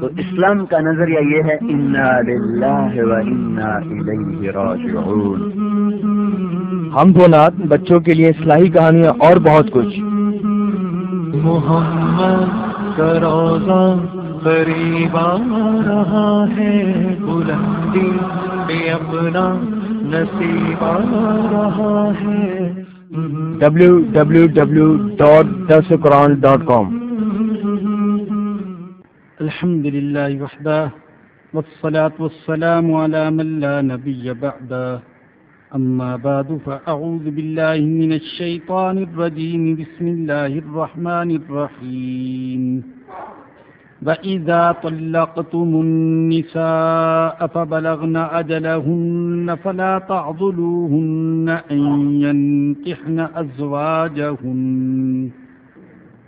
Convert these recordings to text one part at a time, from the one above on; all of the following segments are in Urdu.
تو اسلام کا نظریہ یہ ہے انا للہ و انا الیہ راجعون. ہم دو نات بچوں کے لیے اصلاحی کہانیاں اور بہت کچھ۔ محمد کا روزہ قریب آ رہا ہے بلندی بے اپنا نصیب آ رہا ہے۔ ڈبلو الحمد لله وحده، والصلاة والسلام على من لا نبي بعده. أما بعد، فأعوذ بالله من الشيطان الرجيم. بسم الله الرحمن الرحيم. وإذا طلقتم النساء فبلغن أجلهن فلا تعضلوهن أن ينكحن أزواجهن.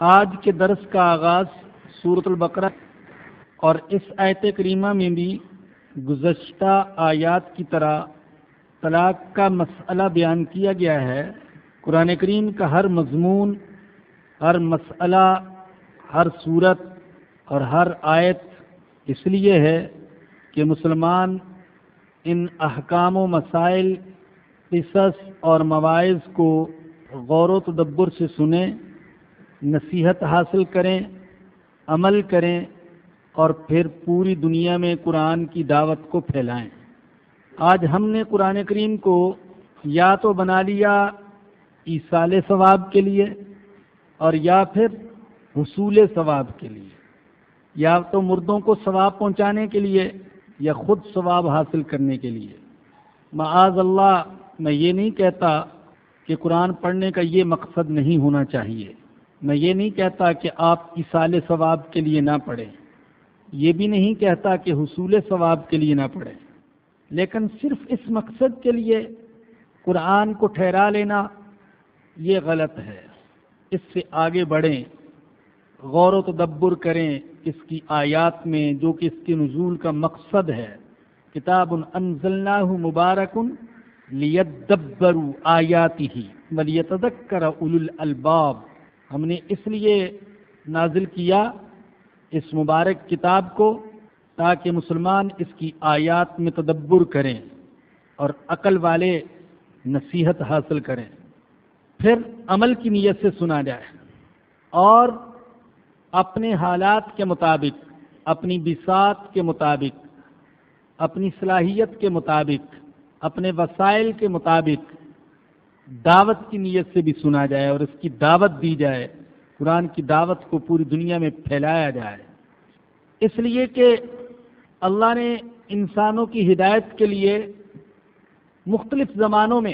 آج کے درس کا آغاز صورت البقرہ اور اس آیت کریمہ میں بھی گزشتہ آیات کی طرح طلاق کا مسئلہ بیان کیا گیا ہے۔ قرآن کریم کا ہر مضمون، ہر مسئلہ، ہر صورت اور ہر آیت اس لیے ہے کہ مسلمان ان احکام و مسائل، قصص اور مواعظ کو غور و تدبر سے سنیں۔ نصیحت حاصل کریں، عمل کریں اور پھر پوری دنیا میں قرآن کی دعوت کو پھیلائیں۔ آج ہم نے قرآن کریم کو یا تو بنا لیا ایسال ثواب کے لیے اور یا پھر حصول ثواب کے لیے، یا تو مردوں کو ثواب پہنچانے کے لیے یا خود ثواب حاصل کرنے کے لیے۔ معاذ اللہ، میں یہ نہیں کہتا کہ قرآن پڑھنے کا یہ مقصد نہیں ہونا چاہیے۔ میں یہ نہیں کہتا کہ آپ اصال ثواب کے لیے نہ پڑھیں۔ یہ بھی نہیں کہتا کہ حصول ثواب کے لیے نہ پڑھیں۔ لیکن صرف اس مقصد کے لیے قرآن کو ٹھہرا لینا یہ غلط ہے۔ اس سے آگے بڑھیں، غور و تدبر کریں اس کی آیات میں جو کہ اس کے نزول کا مقصد ہے۔ کتاب انزلناہ مبارکن لیدبروا آیاتی ہی ولیتذکر اولو الالباب۔ ہم نے اس لیے نازل کیا اس مبارک کتاب کو تاکہ مسلمان اس کی آیات میں تدبر کریں اور عقل والے نصیحت حاصل کریں۔ پھر عمل کی نیت سے سنا جائے اور اپنے حالات کے مطابق، اپنی بساط کے مطابق، اپنی صلاحیت کے مطابق، اپنے وسائل کے مطابق دعوت کی نیت سے بھی سنا جائے اور اس کی دعوت دی جائے، قرآن کی دعوت کو پوری دنیا میں پھیلایا جائے۔ اس لیے کہ اللہ نے انسانوں کی ہدایت کے لیے مختلف زمانوں میں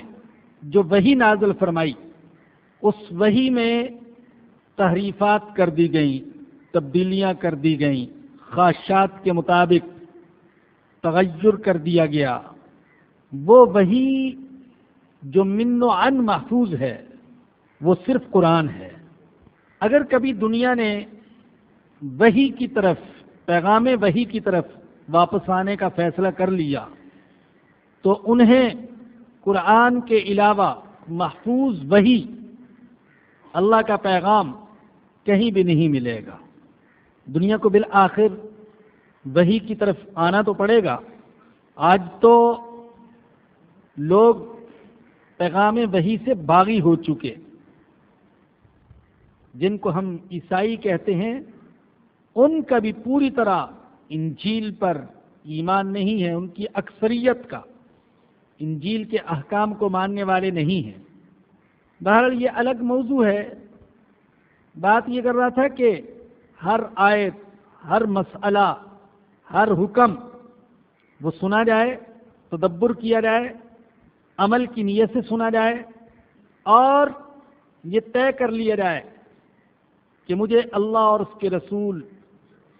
جو وہی نازل فرمائی، اس وہی میں تحریفات کر دی گئیں، تبدیلیاں کر دی گئیں۔ خواہشات کے مطابق تغیر کر دیا گیا۔ وہ وہی جو من و ان محفوظ ہے، وہ صرف قرآن ہے۔ اگر کبھی دنیا نے وہی کی طرف، پیغام وہی کی طرف واپس آنے کا فیصلہ کر لیا، تو انہیں قرآن کے علاوہ محفوظ وہی اللہ کا پیغام کہیں بھی نہیں ملے گا۔ دنیا کو بالآخر وہی کی طرف آنا تو پڑے گا۔ آج تو لوگ پیغام وہی سے باغی ہو چکے۔ جن کو ہم عیسائی کہتے ہیں، ان کا بھی پوری طرح انجیل پر ایمان نہیں ہے، ان کی اکثریت کا۔ انجیل کے احکام کو ماننے والے نہیں ہیں۔ بہرحال یہ الگ موضوع ہے۔ بات یہ کر رہا تھا کہ ہر آیت، ہر مسئلہ، ہر حکم وہ سنا جائے، تدبر کیا جائے عمل کی نیت سے سنا جائے اور یہ طے کر لیا جائے کہ مجھے اللہ اور اس کے رسول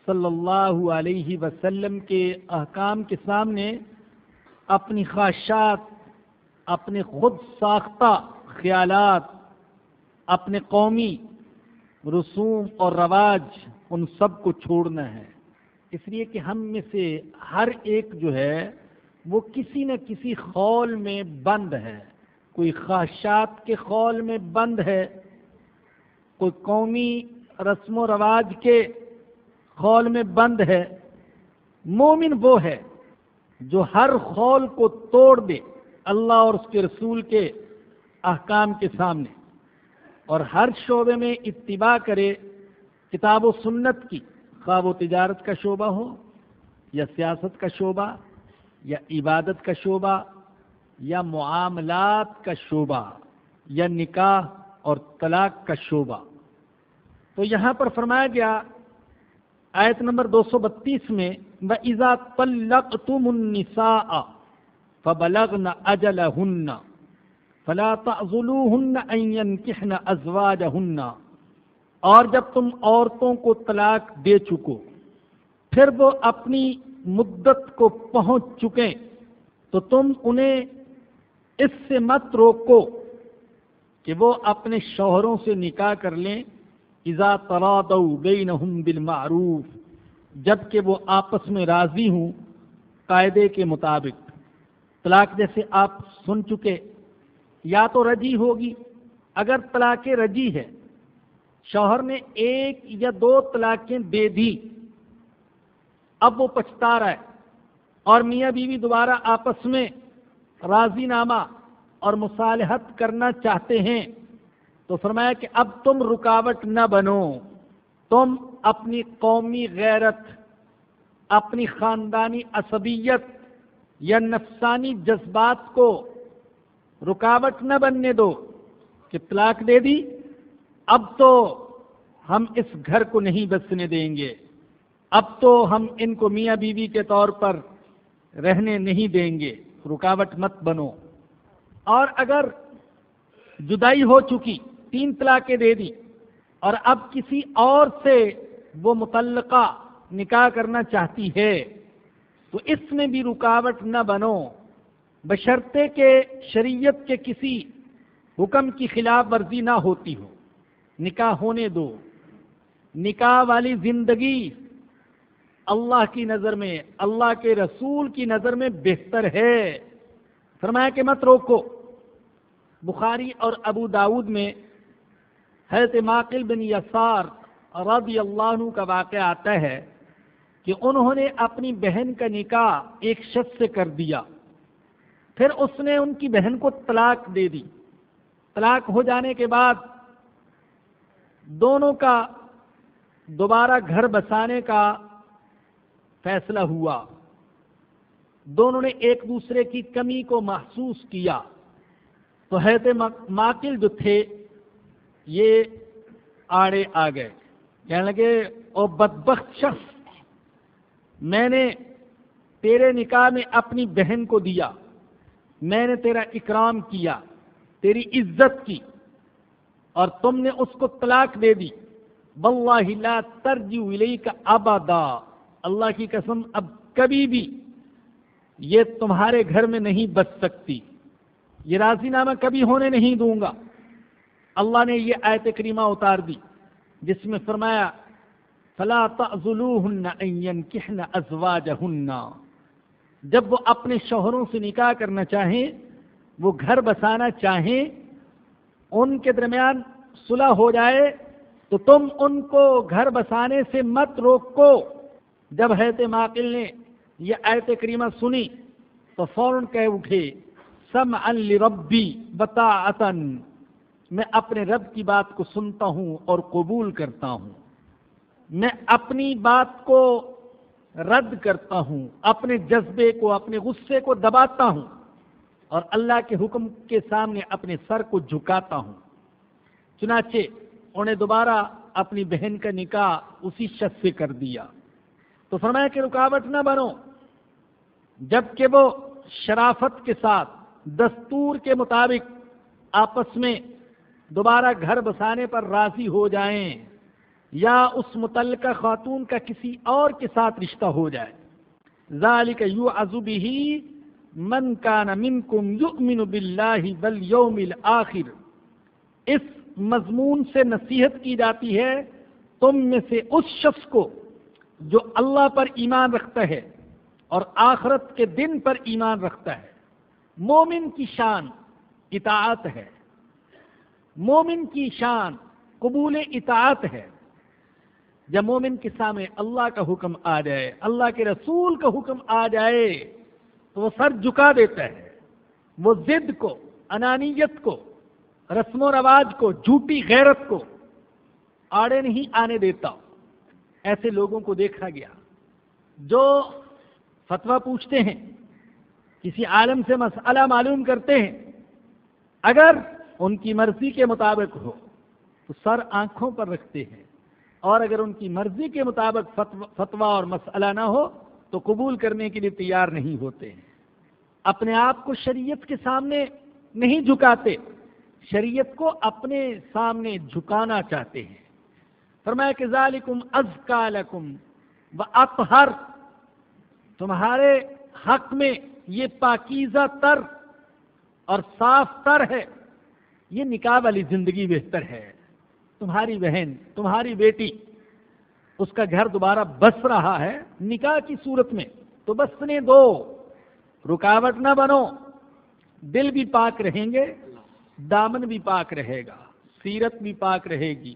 صلی اللہ علیہ وسلم کے احکام کے سامنے اپنی خواہشات، اپنے خود ساختہ خیالات، اپنے قومی رسوم اور رواج، ان سب کو چھوڑنا ہے۔ اس لیے کہ ہم میں سے ہر ایک جو ہے وہ کسی نہ کسی خول میں بند ہے۔ کوئی خواہشات کے خول میں بند ہے۔ کوئی قومی رسم و رواج کے خول میں بند ہے۔ مومن وہ ہے جو ہر خول کو توڑ دے اللہ اور اس کے رسول کے احکام کے سامنے اور ہر شعبے میں اتباع کرے، کتاب و سنت کی، خواب و تجارت کا شعبہ ہو یا سیاست کا شعبہ یا عبادت کا شعبہ، یا معاملات کا شعبہ، یا نکاح اور طلاق کا شعبہ۔ تو یہاں پر فرمایا گیا، آیت نمبر دو سو بتیس میں، وَإِذَا طَلَّقْتُمُ النِّسَاءَ فَبَلَغْنَ أَجَلَهُنَّ فلا تعزلوهن ان ينكحن ازواجهن اور جب تم عورتوں کو طلاق دے چکو، پھر وہ اپنی مدت کو پہنچ چکے تو تم انہیں اس سے مت روکو کہ وہ اپنے شوہروں سے نکاح کر لیں۔ اذا ترادوا بینہم بالمعروف جبکہ وہ آپس میں راضی ہوں قاعدے کے مطابق۔ طلاق جیسے آپ سن چکے، یا تو رجی ہوگی۔ اگر طلاق رجی ہے، شوہر نے ایک یا دو طلاقیں دے دی۔ اب وہ پچھتا رہا ہے۔ اور میاں بیوی دوبارہ آپس میں راضی نامہ اور مصالحت کرنا چاہتے ہیں۔ تو فرمایا کہ اب تم رکاوٹ نہ بنو۔ تم اپنی قومی غیرت، اپنی خاندانی عصبیت یا نفسانی جذبات کو رکاوٹ نہ بننے دو کہ طلاق دے دی۔ اب تو ہم اس گھر کو نہیں بسنے دیں گے۔ اب تو ہم ان کو میاں بیوی کے طور پر رہنے نہیں دیں گے۔ رکاوٹ مت بنو۔ اور اگر جدائی ہو چکی، تین طلاقیں دے دی اور اب کسی اور سے وہ متعلقہ نکاح کرنا چاہتی ہے، تو اس میں بھی رکاوٹ نہ بنو۔ بشرطے کے شریعت کے کسی حکم کی خلاف ورزی نہ ہوتی ہو۔ نکاح ہونے دو۔ نکاح والی زندگی اللہ کی نظر میں، اللہ کے رسول کی نظر میں بہتر ہے۔ فرمایا کہ مت روکو۔ بخاری اور ابو داود میں حضرت ماقل بن یسار رضی اللہ عنہ کا واقعہ آتا ہے کہ انہوں نے اپنی بہن کا نکاح ایک شخص سے کر دیا۔ پھر اس نے ان کی بہن کو طلاق دے دی۔ طلاق ہو جانے کے بعد دونوں کا دوبارہ گھر بسانے کا فیصلہ ہوا۔ دونوں نے ایک دوسرے کی کمی کو محسوس کیا۔ تو حید ماکل جو تھے۔ یہ آڑے آ گئے۔ کہنے لگے، او بدبخت شخص، میں نے تیرے نکاح میں اپنی بہن کو دیا۔ میں نے تیرا اکرام کیا، تیری عزت کی، اور تم نے اس کو طلاق دے دی۔ واللہ لا ترجو الیک ابدا۔ اللہ کی قسم اب کبھی بھی یہ تمہارے گھر میں نہیں بچ سکتی۔ یہ راضی نامہ کبھی ہونے نہیں دوں گا۔ اللہ نے یہ آیت کریمہ اتار دی، جس میں فرمایا، فلا تعذلوهن ان ينكحن ازواجهن جب وہ اپنے شوہروں سے نکاح کرنا چاہیں، وہ گھر بسانا چاہیں، ان کے درمیان صلح ہو جائے، تو تم ان کو گھر بسانے سے مت روکو۔ جب حیت ماقل نے یہ ایت کریمہ سنی تو فوراً کہہ اٹھے سم ربی بتا میں اپنے رب کی بات کو سنتا ہوں اور قبول کرتا ہوں۔ میں اپنی بات کو رد کرتا ہوں، اپنے جذبے کو، اپنے غصے کو دباتا ہوں اور اللہ کے حکم کے سامنے اپنے سر کو جھکاتا ہوں۔ چنانچہ انہیں دوبارہ اپنی بہن کا نکاح اسی شخص سے کر دیا۔ تو فرمایا کہ رکاوٹ نہ بنو جبکہ وہ شرافت کے ساتھ، دستور کے مطابق آپس میں دوبارہ گھر بسانے پر راضی ہو جائیں یا اس متعلقہ خاتون کا کسی اور کے ساتھ رشتہ ہو جائے۔ ذالک یو ازبی من کان منکم یؤمن باللہ والیوم الاخر۔ اس مضمون سے نصیحت کی جاتی ہے، تم میں سے اس شخص کو جو اللہ پر ایمان رکھتا ہے اور آخرت کے دن پر ایمان رکھتا ہے۔ مومن کی شان اطاعت ہے۔ مومن کی شان قبول اطاعت ہے۔ جب مومن کے سامنے اللہ کا حکم آ جائے، اللہ کے رسول کا حکم آ جائے، تو وہ سر جھکا دیتا ہے۔ وہ ضد کو، انانیت کو، رسم و رواج کو، جھوٹی غیرت کو آڑے نہیں آنے دیتا۔ ایسے لوگوں کو دیکھا گیا جو فتویٰ پوچھتے ہیں، کسی عالم سے مسئلہ معلوم کرتے ہیں، اگر ان کی مرضی کے مطابق ہو، تو سر آنکھوں پر رکھتے ہیں۔ اور اگر ان کی مرضی کے مطابق فتویٰ اور مسئلہ نہ ہو، تو قبول کرنے کے لیے تیار نہیں ہوتے ہیں۔ اپنے آپ کو شریعت کے سامنے نہیں جھکاتے، شریعت کو اپنے سامنے جھکانا چاہتے ہیں۔ فرمایا کہ ذالکم ازکا لکم و اطہر، تمہارے حق میں یہ پاکیزہ تر اور صاف تر ہے، یہ نکاح والی زندگی بہتر ہے۔ تمہاری بہن، تمہاری بیٹی، اس کا گھر دوبارہ بس رہا ہے، نکاح کی صورت میں تو بسنے دو، رکاوٹ نہ بنو، دل بھی پاک رہیں گے، دامن بھی پاک رہے گا، سیرت بھی پاک رہے گی۔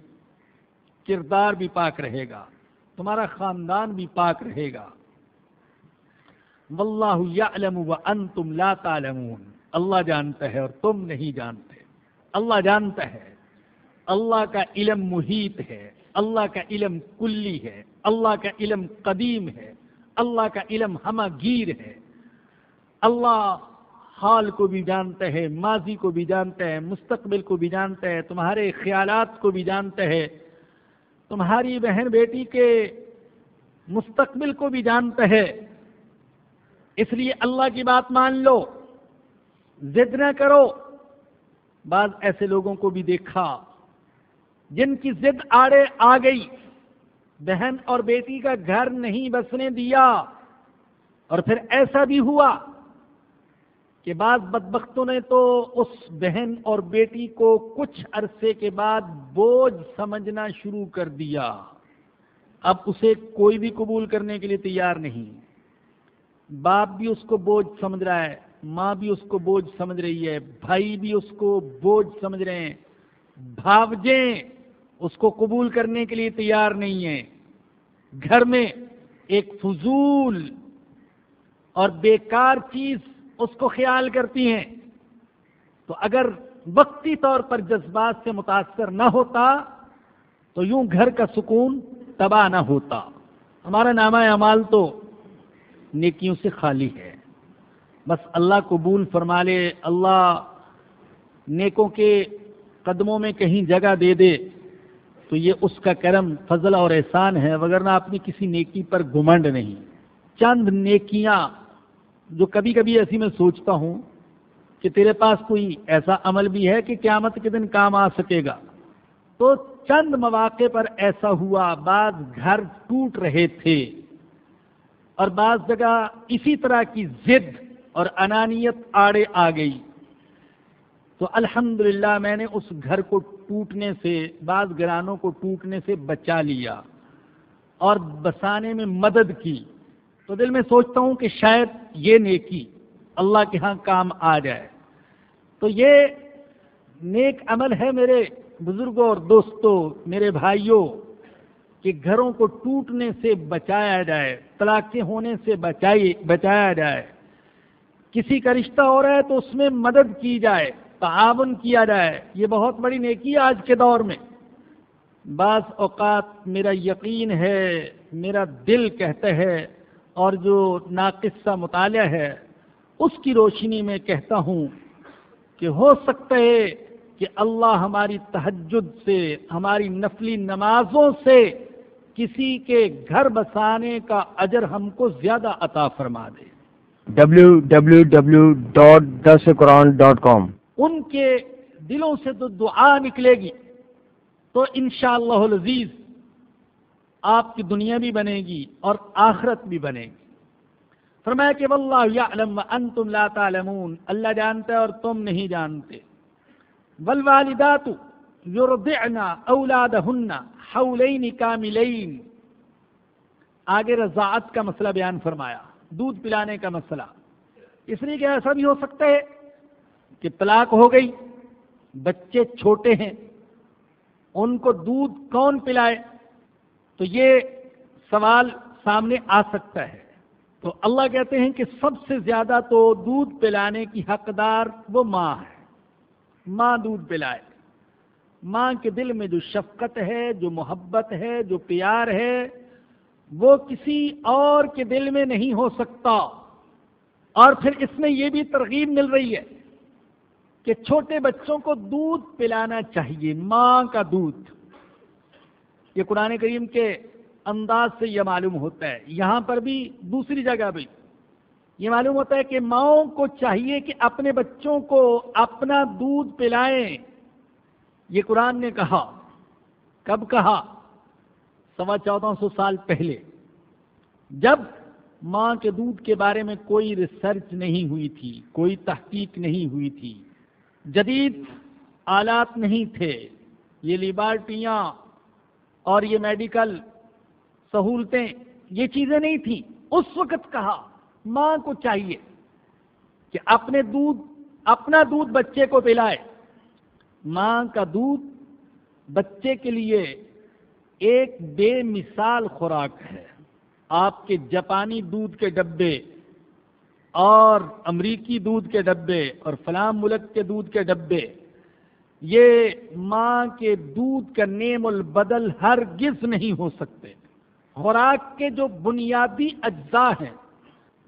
کردار بھی پاک رہے گا، تمہارا خاندان بھی پاک رہے گا۔ واللہ یعلم وانتم لا تعلمون۔ اللہ جانتا ہے اور تم نہیں جانتے۔ اللہ جانتا ہے۔ اللہ کا علم محیط ہے۔ اللہ کا علم کلی ہے۔ اللہ کا علم قدیم ہے۔ اللہ کا علم ہمہ گیر ہے۔ اللہ حال کو بھی جانتا ہے، ماضی کو بھی جانتا ہے، مستقبل کو بھی جانتا ہے، تمہارے خیالات کو بھی جانتا ہے۔ تمہاری بہن بیٹی کے مستقبل کو بھی جانتا ہے۔ اس لیے اللہ کی بات مان لو۔ ضد نہ کرو۔ بعض ایسے لوگوں کو بھی دیکھا جن کی ضد آڑے آ گئی۔ بہن اور بیٹی کا گھر نہیں بسنے دیا۔ اور پھر ایسا بھی ہوا۔ کہ بعض بدبختوں نے تو اس بہن اور بیٹی کو کچھ عرصے کے بعد بوجھ سمجھنا شروع کر دیا۔ اب اسے کوئی بھی قبول کرنے کے لیے تیار نہیں۔ باپ بھی اس کو بوجھ سمجھ رہا ہے، ماں بھی اس کو بوجھ سمجھ رہی ہے، بھائی بھی اس کو بوجھ سمجھ رہے ہیں۔ بھاوجیں، اس کو قبول کرنے کے لیے تیار نہیں ہیں۔ گھر میں ایک فضول اور بیکار چیز اس کو خیال کرتی ہیں۔ تو اگر وقتی طور پر جذبات سے متاثر نہ ہوتا، تو یوں گھر کا سکون تباہ نہ ہوتا۔ ہمارا نامہ اعمال تو نیکیوں سے خالی ہے۔ بس اللہ قبول فرما لے، اللہ نیکوں کے قدموں میں کہیں جگہ دے دے، تو یہ اس کا کرم، فضل اور احسان ہے وغیرہ اپنی کسی نیکی پر گمنڈ نہیں۔ چند نیکیاں جو کبھی کبھی ایسی میں سوچتا ہوں کہ تیرے پاس کوئی ایسا عمل بھی ہے کہ قیامت کے دن کام آ سکے گا۔ تو چند مواقع پر ایسا ہوا، بعض گھر ٹوٹ رہے تھے اور بعض جگہ اسی طرح کی ضد اور انانیت آڑے آ گئی۔ تو الحمد میں نے اس گھر کو ٹوٹنے سے، بعض گرانوں کو ٹوٹنے سے بچا لیا اور بسانے میں مدد کی۔ تو دل میں سوچتا ہوں کہ شاید یہ نیکی اللہ کے ہاں کام آ جائے۔ تو یہ نیک عمل ہے میرے بزرگوں اور دوستوں، میرے بھائیوں، کہ گھروں کو ٹوٹنے سے بچایا جائے، طلاقیں ہونے سے بچائی، بچایا جائے۔ کسی کا رشتہ ہو رہا ہے تو اس میں مدد کی جائے، تعاون کیا جائے۔ یہ بہت بڑی نیکی ہے آج کے دور میں۔ بعض اوقات میرا یقین ہے، میرا دل کہتا ہے اور جو ناقصہ مطالعہ ہے اس کی روشنی میں کہتا ہوں کہ ہو سکتا ہے کہ اللہ ہماری تہجد سے ہماری نفلی نمازوں سے کسی کے گھر بسانے کا اجر ہم کو زیادہ عطا فرما دے۔ www.dasquran.com ان کے دلوں سے تو دعا نکلے گی۔ تو انشاءاللہ العزیز آپ کی دنیا بھی بنے گی اور آخرت بھی بنے گی۔ فرمایا کہ واللہ یعلم انتم لا تعلمون۔ اللہ جانتا ہے اور تم نہیں جانتے۔ والوالدات یرضعن اولادہن حولین کاملین۔ آگے رضاعت کا مسئلہ بیان فرمایا، دودھ پلانے کا مسئلہ۔ اس لیے کہ ایسا بھی ہو سکتا ہے کہ طلاق ہو گئی، بچے چھوٹے ہیں، ان کو دودھ کون پلائے؟ تو یہ سوال سامنے آ سکتا ہے۔ تو اللہ کہتے ہیں کہ سب سے زیادہ تو دودھ پلانے کی حقدار وہ ماں ہے۔ ماں دودھ پلائے۔ ماں کے دل میں جو شفقت ہے، جو محبت ہے، جو پیار ہے، وہ کسی اور کے دل میں نہیں ہو سکتا۔ اور پھر اس میں یہ بھی ترغیب مل رہی ہے کہ چھوٹے بچوں کو دودھ پلانا چاہیے، ماں کا دودھ۔ یہ قرآن کریم کے انداز سے یہ معلوم ہوتا ہے۔ یہاں پر بھی دوسری جگہ بھی یہ معلوم ہوتا ہے کہ ماؤں کو چاہیے کہ اپنے بچوں کو اپنا دودھ پلائیں۔ یہ قرآن نے کہا۔ کب کہا؟ سوا چودہ سو سال پہلے۔ جب ماں کے دودھ کے بارے میں کوئی ریسرچ نہیں ہوئی تھی، کوئی تحقیق نہیں ہوئی تھی۔ جدید آلات نہیں تھے۔ یہ لیبارٹیاں اور یہ میڈیکل سہولتیں، یہ چیزیں نہیں تھیں۔ اس وقت کہا، ماں کو چاہیے کہ اپنے دودھ، اپنا دودھ بچے کو پلائے۔ ماں کا دودھ بچے کے لیے ایک بے مثال خوراک ہے۔ آپ کے جاپانی دودھ کے ڈبے اور امریکی دودھ کے ڈبے اور فلاں ملک کے دودھ کے ڈبے یہ ماں کے دودھ کا نیم البدل ہر گز نہیں ہو سکتے۔ خوراک کے جو بنیادی اجزاء ہیں،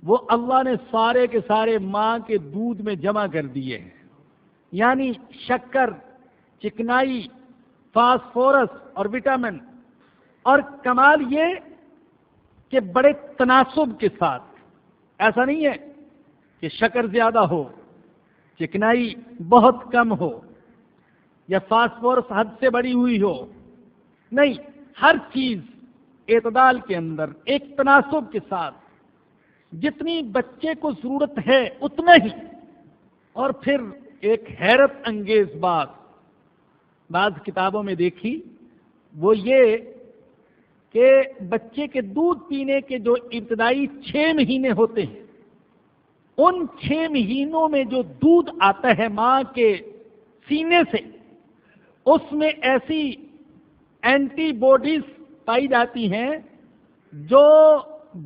وہ اللہ نے سارے کے سارے ماں کے دودھ میں جمع کر دیے ہیں۔ یعنی شکر، چکنائی، فاسفورس اور وٹامن۔ اور کمال یہ کہ بڑے تناسب کے ساتھ۔ ایسا نہیں ہے کہ شکر زیادہ ہو، چکنائی بہت کم ہو۔ یا فاسفورس حد سے بڑی ہوئی ہو۔ نہیں، ہر چیز اعتدال کے اندر، ایک تناسب کے ساتھ۔ جتنی بچے کو ضرورت ہے اتنا ہی۔ اور پھر ایک حیرت انگیز بات، بعض کتابوں میں دیکھی، وہ یہ کہ بچے کے دودھ پینے کے جو ابتدائی چھ مہینے ہوتے ہیں، ان چھ مہینوں میں جو دودھ آتا ہے ماں کے سینے سے اس میں ایسی اینٹی باڈیز پائی جاتی ہیں جو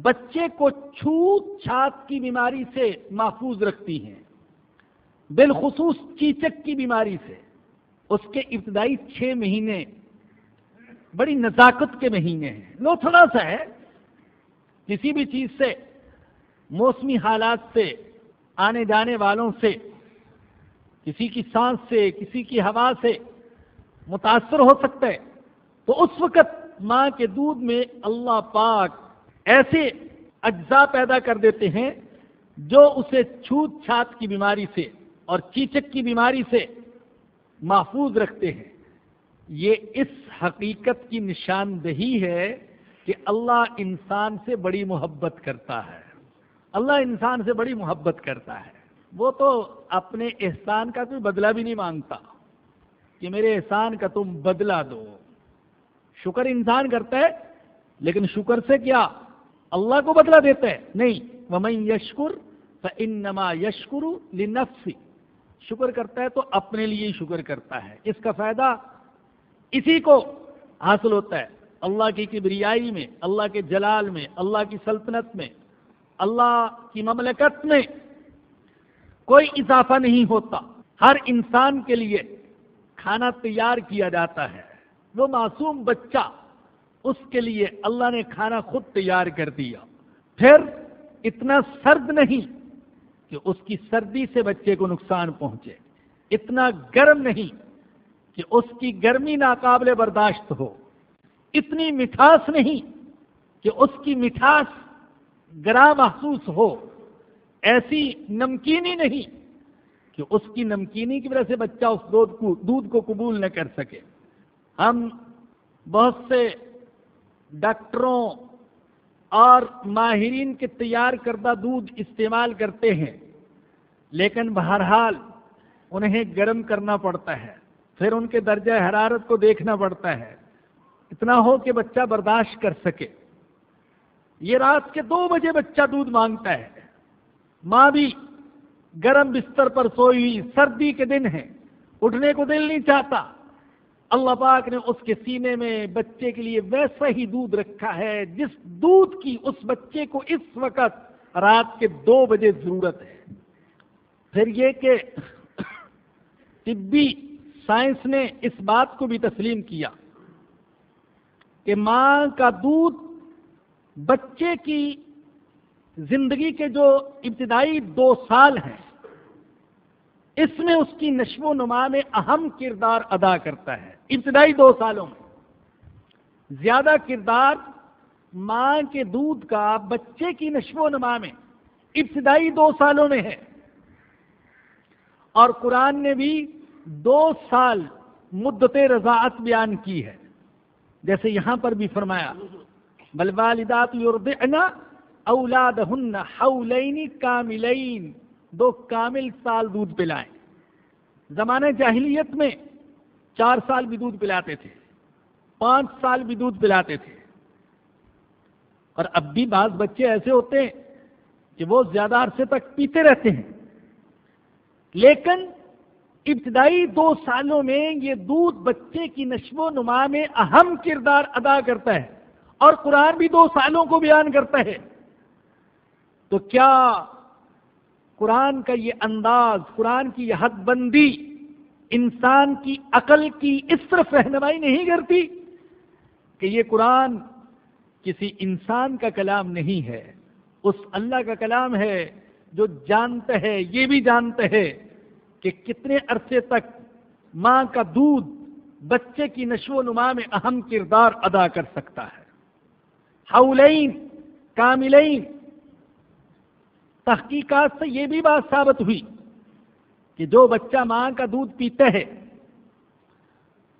بچے کو چھوت چھات کی بیماری سے محفوظ رکھتی ہیں۔ بالخصوص چیچک کی بیماری سے۔ اس کے ابتدائی چھ مہینے بڑی نزاکت کے مہینے ہیں۔ لو تھوڑا سا ہے۔ کسی بھی چیز سے، موسمی حالات سے، آنے جانے والوں سے، کسی کی سانس سے، کسی کی ہوا سے متاثر ہو سکتا ہے تو اس وقت ماں کے دودھ میں اللہ پاک ایسے اجزاء پیدا کر دیتے ہیں جو اسے چھوت چھات کی بیماری سے اور چیچک کی بیماری سے محفوظ رکھتے ہیں۔ یہ اس حقیقت کی نشاندہی ہے کہ اللہ انسان سے بڑی محبت کرتا ہے۔ اللہ انسان سے بڑی محبت کرتا ہے۔ وہ تو اپنے احسان کا کوئی بدلہ بھی نہیں مانگتا۔ کہ میرے احسان کا تم بدلہ دو۔ شکر انسان کرتا ہے، لیکن شکر سے کیا؟ اللہ کو بدلہ دیتا ہے۔ نہیں۔ وہ یشکر انما یشکر لنفسی شکر کرتا ہے تو اپنے لیے شکر کرتا ہے۔ اس کا فائدہ اسی کو حاصل ہوتا ہے۔ اللہ کی کبریائی میں، اللہ کے جلال میں، اللہ کی سلطنت میں، اللہ کی مملکت میں کوئی اضافہ نہیں ہوتا۔ ہر انسان کے لیے کھانا تیار کیا جاتا ہے۔ وہ معصوم بچہ اس کے لیے اللہ نے کھانا خود تیار کر دیا۔ پھر اتنا سرد نہیں کہ اس کی سردی سے بچے کو نقصان پہنچے۔ اتنا گرم نہیں کہ اس کی گرمی ناقابل برداشت ہو۔ اتنی مٹھاس نہیں کہ اس کی مٹھاس گرا محسوس ہو۔ ایسی نمکینی نہیں کہ اس کی نمکینی کی وجہ سے بچہ اس دودھ کو دودھ کو قبول نہ کر سکے۔ ہم بہت سے ڈاکٹروں اور ماہرین کے تیار کردہ دودھ استعمال کرتے ہیں، لیکن بہرحال انہیں گرم کرنا پڑتا ہے، پھر ان کے درجہ حرارت کو دیکھنا پڑتا ہے۔ اتنا ہو کہ بچہ برداشت کر سکے۔ یہ رات کے دو بجے بچہ دودھ مانگتا ہے۔ ماں بھی گرم بستر پر سوئی ہوئی سردی کے دن ہے اٹھنے کو دل نہیں چاہتا۔ اللہ پاک نے اس کے سینے میں بچے کے لیے ویسا ہی دودھ رکھا ہے، جس دودھ کی اس بچے کو اس وقت رات کے دو بجے ضرورت ہے۔ پھر یہ کہ طبی سائنس نے اس بات کو بھی تسلیم کیا کہ ماں کا دودھ بچے کی زندگی کے جو ابتدائی دو سال ہیں، اس میں اس کی نشو و نما میں اہم کردار ادا کرتا ہے۔ ابتدائی دو سالوں میں زیادہ کردار ماں کے دودھ کا بچے کی نشو و نما میں ابتدائی دو سالوں میں ہے۔ اور قرآن نے بھی دو سال مدت رضاعت بیان کی ہے۔ جیسے یہاں پر بھی فرمایا، بل والدات یردعنا اولادہن حولین کاملین، دو کامل سال دودھ پلائیں۔ زمانہ جاہلیت میں چار سال بھی دودھ پلاتے تھے، پانچ سال بھی دودھ پلاتے تھے۔ اور اب بھی بعض بچے ایسے ہوتے ہیں کہ وہ زیادہ عرصے تک پیتے رہتے ہیں۔ لیکن ابتدائی دو سالوں میں یہ دودھ بچے کی نشو و نما میں اہم کردار ادا کرتا ہے اور قرآن بھی دو سالوں کو بیان کرتا ہے۔ تو کیا قرآن کا یہ انداز، قرآن کی یہ حد بندی انسان کی عقل کی اس طرف رہنمائی نہیں کرتی کہ یہ قرآن کسی انسان کا کلام نہیں ہے، اس اللہ کا کلام ہے جو جانتا ہے، یہ بھی جانتا ہے کہ کتنے عرصے تک ماں کا دودھ بچے کی نشو و نما میں اہم کردار ادا کر سکتا ہے۔ حولین، کاملین تحقیقات سے یہ بھی بات ثابت ہوئی کہ جو بچہ ماں کا دودھ پیتا ہے،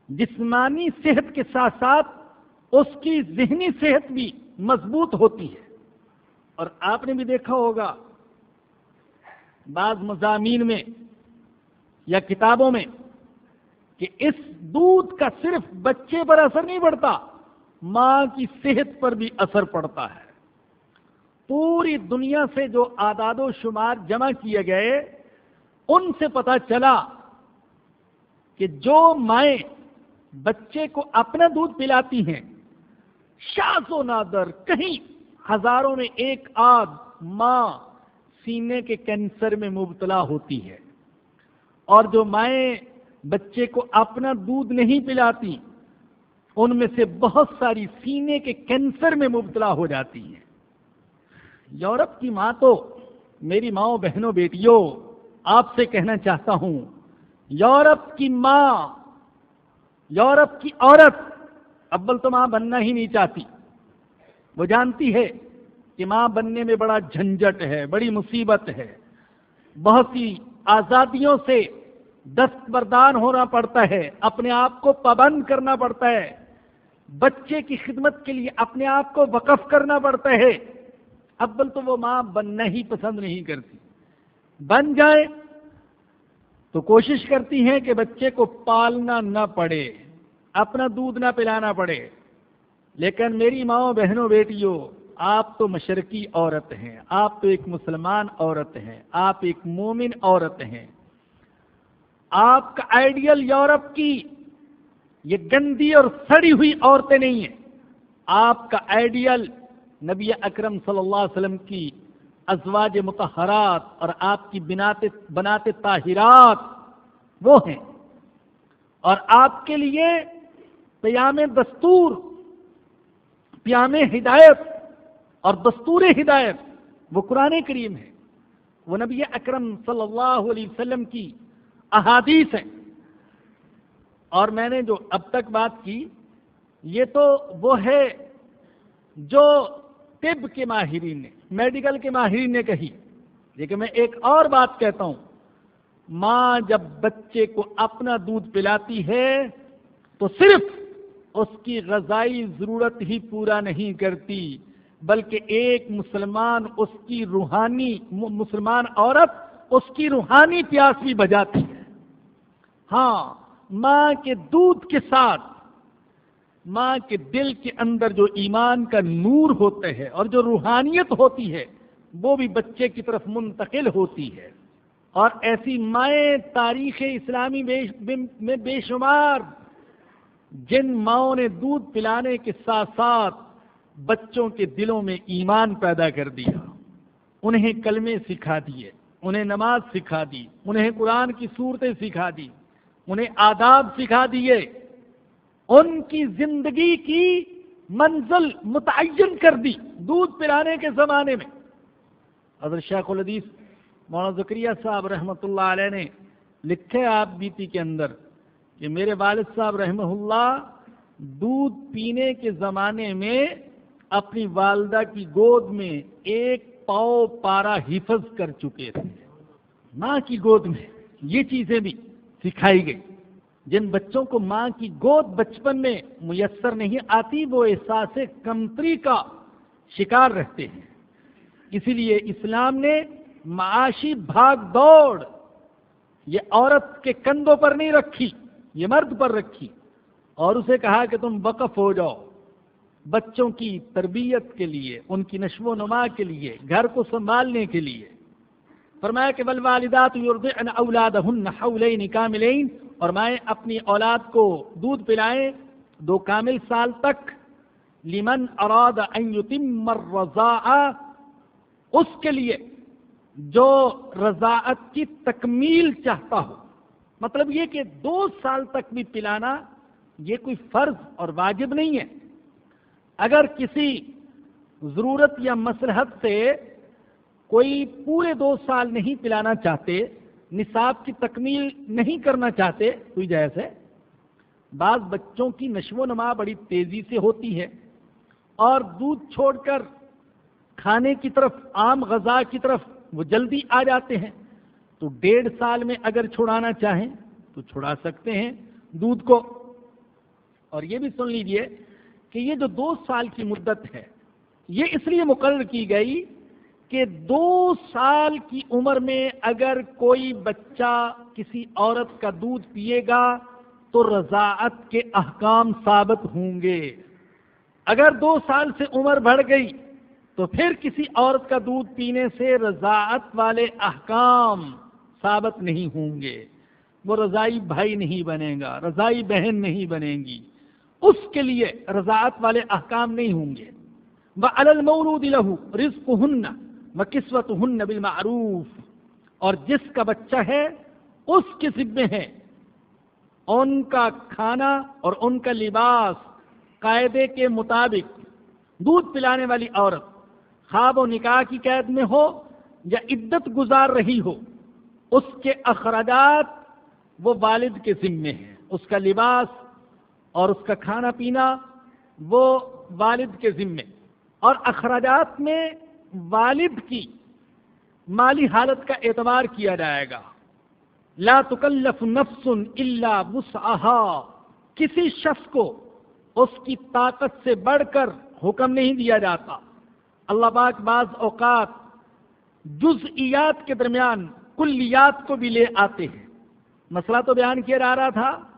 جسمانی صحت کے ساتھ ساتھ اس کی ذہنی صحت بھی مضبوط ہوتی ہے۔ اور آپ نے بھی دیکھا ہوگا، بعض مضامین میں یا کتابوں میں کہ اس دودھ کا صرف بچے پر اثر نہیں پڑتا، ماں کی صحت پر بھی اثر پڑتا ہے۔ پوری دنیا سے جو آداد و شمار جمع کیے گئے، ان سے پتا چلا کہ جو مائیں بچے کو اپنا دودھ پلاتی ہیں، شاز و نادر کہیں ہزاروں میں ایک آدھ ماں سینے کے کینسر میں مبتلا ہوتی ہے۔ اور جو مائیں بچے کو اپنا دودھ نہیں پلاتی، ان میں سے بہت ساری سینے کے کینسر میں مبتلا ہو جاتی ہیں۔ یورپ کی ماں تو میری ماؤں بہنوں بیٹیوں، آپ سے کہنا چاہتا ہوں، یورپ کی ماں، یورپ کی عورت ابل تو ماں بننا ہی نہیں چاہتی۔ وہ جانتی ہے کہ ماں بننے میں بڑا جھنجٹ ہے، بڑی مصیبت ہے۔ بہت سی آزادیوں سے دستبردار ہونا پڑتا ہے، اپنے آپ کو پابند کرنا پڑتا ہے۔ بچے کی خدمت کے لیے اپنے آپ کو وقف کرنا پڑتا ہے۔ ابل تو وہ ماں بننا ہی پسند نہیں کرتی۔ بن جائے تو کوشش کرتی ہیں کہ بچے کو پالنا نہ پڑے، اپنا دودھ نہ پلانا پڑے۔ لیکن میری ماؤں، بہنوں، بیٹیوں، آپ تو مشرقی عورت ہیں، آپ تو ایک مسلمان عورت ہیں، آپ ایک مومن عورت ہیں۔ آپ کا آئیڈیل یورپ کی یہ گندی اور سڑی ہوئی عورتیں نہیں ہیں۔ آپ کا آئیڈیل نبی اکرم صلی اللہ علیہ وسلم کی ازواج متحرات اور آپ کی بناتے بناتے طاہرات وہ ہیں۔ اور آپ کے لیے پیام دستور پیام ہدایت اور دستور ہدایت وہ قرآن کریم ہے۔ وہ نبی اکرم صلی اللہ علیہ وسلم کی احادیث ہیں۔ اور میں نے جو اب تک بات کی، یہ تو وہ ہے جو طب کے ماہرین نے، میڈیکل کے ماہرین نے کہی۔ لیکن میں ایک اور بات کہتا ہوں۔ ماں جب بچے کو اپنا دودھ پلاتی ہے تو صرف اس کی غذائی ضرورت ہی پورا نہیں کرتی، بلکہ ایک مسلمان اس کی روحانی مسلمان عورت اس کی روحانی پیاس بھی بجاتی ہے۔ ہاں ماں کے دودھ کے ساتھ ماں کے دل کے اندر جو ایمان کا نور ہوتے ہیں اور جو روحانیت ہوتی ہے، وہ بھی بچے کی طرف منتقل ہوتی ہے۔ اور ایسی مائیں تاریخ اسلامی میں بے شمار، جن ماؤں نے دودھ پلانے کے ساتھ ساتھ بچوں کے دلوں میں ایمان پیدا کر دیا، انہیں کلمے سکھا دیے، انہیں نماز سکھا دی، انہیں قرآن کی صورتیں سکھا دی، انہیں آداب سکھا دیے۔ ان کی زندگی کی منزل متعین کر دی دودھ پلانے کے زمانے میں۔ حضرت شیخ الحدیث مولانا ذکریہ صاحب رحمۃ اللہ علیہ نے لکھے آپ بیتی کے اندر کہ میرے والد صاحب رحمہ اللہ دودھ پینے کے زمانے میں اپنی والدہ کی گود میں ایک پاؤ پارا حفظ کر چکے تھے۔ ماں کی گود میں یہ چیزیں بھی سکھائی گئی۔ جن بچوں کو ماں کی گود بچپن میں میسر نہیں آتی، وہ احساس کمتری کا شکار رہتے ہیں۔ اسی لیے اسلام نے معاشی بھاگ دوڑ، یہ عورت کے کندھوں پر نہیں رکھی، یہ مرد پر رکھی۔ اور اسے کہا کہ تم وقف ہو جاؤ۔ بچوں کی تربیت کے لیے، ان کی نشو و نما کے لیے، گھر کو سنبھالنے کے لیے۔ فرمایا کہ بل والدات اولاد حولین کاملین اور میں اپنی اولاد کو دودھ پلائیں دو کامل سال تک، لمن اراد ان یتم الرضاء، اس کے لیے جو رضاعت کی تکمیل چاہتا ہو۔ مطلب یہ کہ دو سال تک بھی پلانا یہ کوئی فرض اور واجب نہیں ہے۔ اگر کسی ضرورت یا مسلحت سے کوئی پورے دو سال نہیں پلانا چاہتے نصاب کی تکمیل نہیں کرنا چاہتے، کوئی جیسے بعض بچوں کی نشو و نما بڑی تیزی سے ہوتی ہے اور دودھ چھوڑ کر کھانے کی طرف، عام غذا کی طرف وہ جلدی آ جاتے ہیں۔ تو ڈیڑھ سال میں اگر چھڑانا چاہیں تو چھڑا سکتے ہیں دودھ کو۔ اور یہ بھی سن لیجیے کہ یہ جو دو سال کی مدت ہے، یہ اس لیے مقرر کی گئی کہ دو سال کی عمر میں اگر کوئی بچہ کسی عورت کا دودھ پیے گا تو رضاعت کے احکام ثابت ہوں گے۔ اگر دو سال سے عمر بڑھ گئی تو پھر کسی عورت کا دودھ پینے سے رضاعت والے احکام ثابت نہیں ہوں گے۔ وہ رضائی بھائی نہیں بنے گا، رضائی بہن نہیں بنے گی۔ اس کے لیے رضاعت والے احکام نہیں ہوں گے۔ وہ المولود لہو رزق ہن و قسمت ہن بالمعروف اور جس کا بچہ ہے، اس کے ذمے ہے ان کا کھانا اور ان کا لباس قاعدے کے مطابق دودھ پلانے والی عورت خواب و نکاح کی قید میں ہو یا عدت گزار رہی ہو، اس کے اخراجات وہ والد کے ذمے ہیں۔ اس کا لباس اور اس کا کھانا پینا وہ والد کے ذمے۔ اور اخراجات میں والد کی مالی حالت کا اعتبار کیا جائے گا۔ لا تکلف نفس الا وسعها کسی شخص کو اس کی طاقت سے بڑھ کر حکم نہیں دیا جاتا۔ اللہ پاک بعض اوقات جزئیات کے درمیان کلیات کو بھی لے آتے ہیں۔ مسئلہ تو بیان کیا جا رہا تھا۔